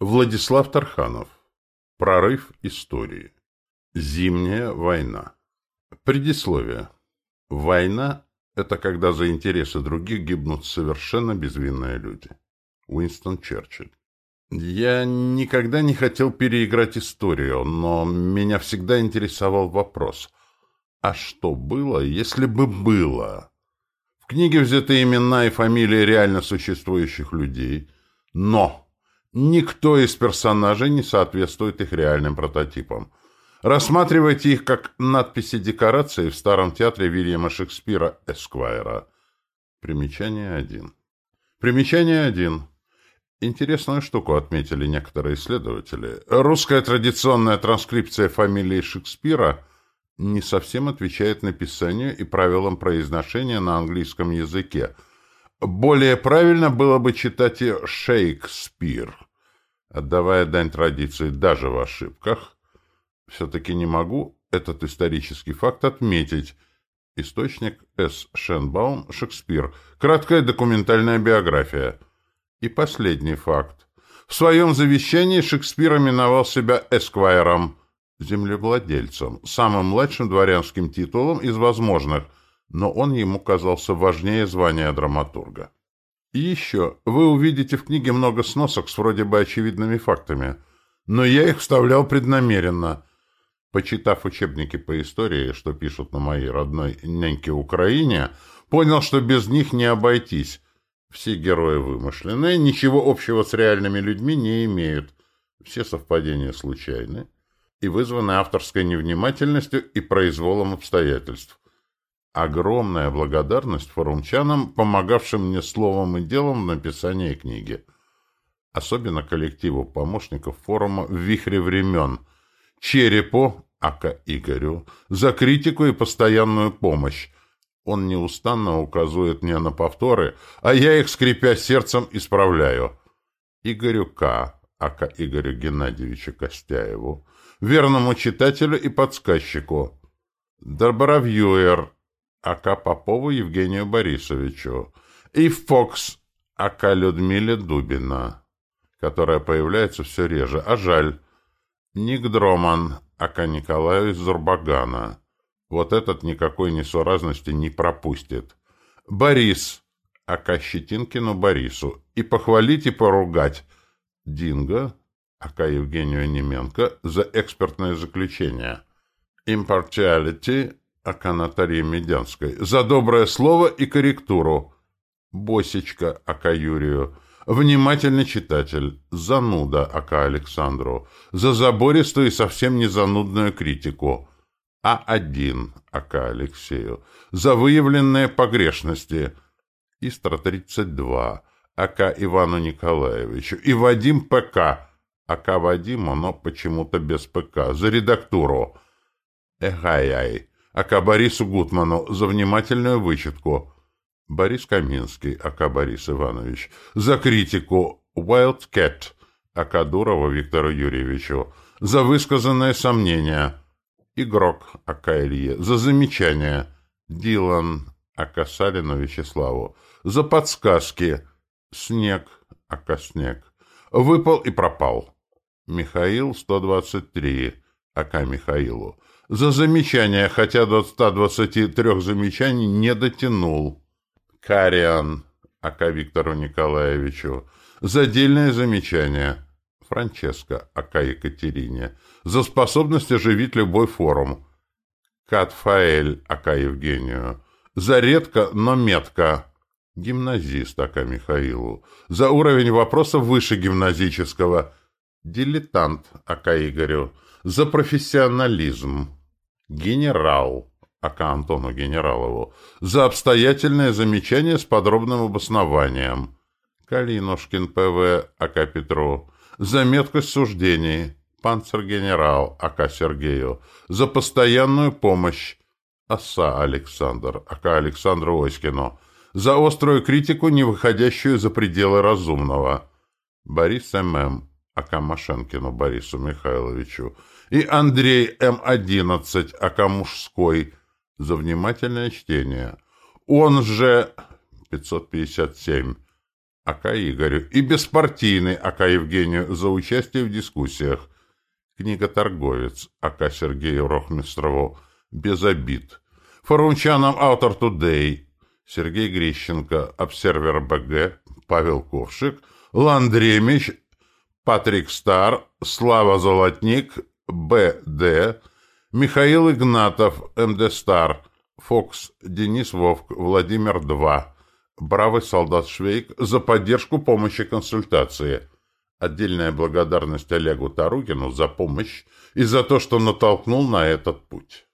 Владислав Тарханов. Прорыв истории. Зимняя война. Предисловие. Война – это когда за интересы других гибнут совершенно безвинные люди. Уинстон Черчилль. Я никогда не хотел переиграть историю, но меня всегда интересовал вопрос. А что было, если бы было? В книге взяты имена и фамилии реально существующих людей, но Никто из персонажей не соответствует их реальным прототипам. Рассматривайте их как надписи декорации в старом театре Вильяма Шекспира «Эсквайра». Примечание 1. Примечание 1. Интересную штуку отметили некоторые исследователи. Русская традиционная транскрипция фамилии Шекспира не совсем отвечает написанию и правилам произношения на английском языке. Более правильно было бы читать ее «Шейкспир» отдавая дань традиции даже в ошибках, все-таки не могу этот исторический факт отметить. Источник С. Шенбаум, Шекспир. Краткая документальная биография. И последний факт. В своем завещании Шекспир именовал себя эсквайром, землевладельцем, самым младшим дворянским титулом из возможных, но он ему казался важнее звания драматурга. И еще, вы увидите в книге много сносок с вроде бы очевидными фактами, но я их вставлял преднамеренно. Почитав учебники по истории, что пишут на моей родной няньке Украине, понял, что без них не обойтись. Все герои вымышленные, ничего общего с реальными людьми не имеют. Все совпадения случайны и вызваны авторской невнимательностью и произволом обстоятельств. Огромная благодарность форумчанам, помогавшим мне словом и делом в написании книги. Особенно коллективу помощников форума в вихре времен, Черепу, ака Игорю, за критику и постоянную помощь. Он неустанно указывает мне на повторы, а я их, скрипя сердцем, исправляю. Игорю К., ака Игорю Геннадьевичу Костяеву, верному читателю и подсказчику. Добровьюер, А.К. Попову Евгению Борисовичу и Фокс А.К. Людмиле Дубина, которая появляется все реже, а жаль. Ник Дроман А.К. Николаю из Зурбагана. Вот этот никакой несуразности не пропустит. Борис А.К. Щетинкину Борису. И похвалить, и поругать. Динго А.К. Евгению Неменко за экспертное заключение. Impartiality Ака Наталье Медянской, за доброе слово и корректуру. Босечка Ака Юрию, внимательный читатель, зануда Ака Александру, за забористую и совсем не занудную критику. А1 Ака Алексею, за выявленные погрешности. Истра-32 Ака Ивану Николаевичу. И Вадим ПК, Ака Вадиму, но почему-то без ПК, за редактуру. Эгай-ай ака Борису Гутману за внимательную вычетку. Борис Каминский, ака Борис Иванович, за критику Wild Cat, ака Дурова Виктору Юрьевичу, за высказанное сомнение. Игрок, ака Илье, за замечание. Дилан, ака Салину Вячеславу, за подсказки. Снег, ака Снег. Выпал и пропал. Михаил, 123, ака Михаилу за замечание, хотя до 123 замечаний не дотянул. Кариан, ака Виктору Николаевичу, за отдельное замечание. Франческо, ака Екатерине, за способность оживить любой форум. Катфаэль, ака Евгению, за редко, но метко. Гимназист, ака Михаилу, за уровень вопроса выше гимназического. Дилетант, ака Игорю, за профессионализм. Генерал, ака Антону Генералову, за обстоятельное замечание с подробным обоснованием. Калинушкин П.В. ака Петру, за меткость суждений. Панцер-генерал ака Сергею, за постоянную помощь. Оса Александр, ака Александру Оськину, за острую критику, не выходящую за пределы разумного. Борис М.М., ака Машенкину Борису Михайловичу, и Андрей М11, ака мужской, за внимательное чтение. Он же 557, АК Игорю, и беспартийный АК Евгению за участие в дискуссиях. Книга «Торговец» АК Сергею Рохмистрову «Без обид». Форунчанам «Автор Тудей» Сергей Грищенко, «Обсервер БГ», Павел Ковшик, Ландремич, Патрик Стар, Слава Золотник, Б.Д., Михаил Игнатов, МД Стар, Фокс, Денис Вовк, Владимир 2, Бравый солдат Швейк за поддержку помощи консультации. Отдельная благодарность Олегу Таругину за помощь и за то, что натолкнул на этот путь.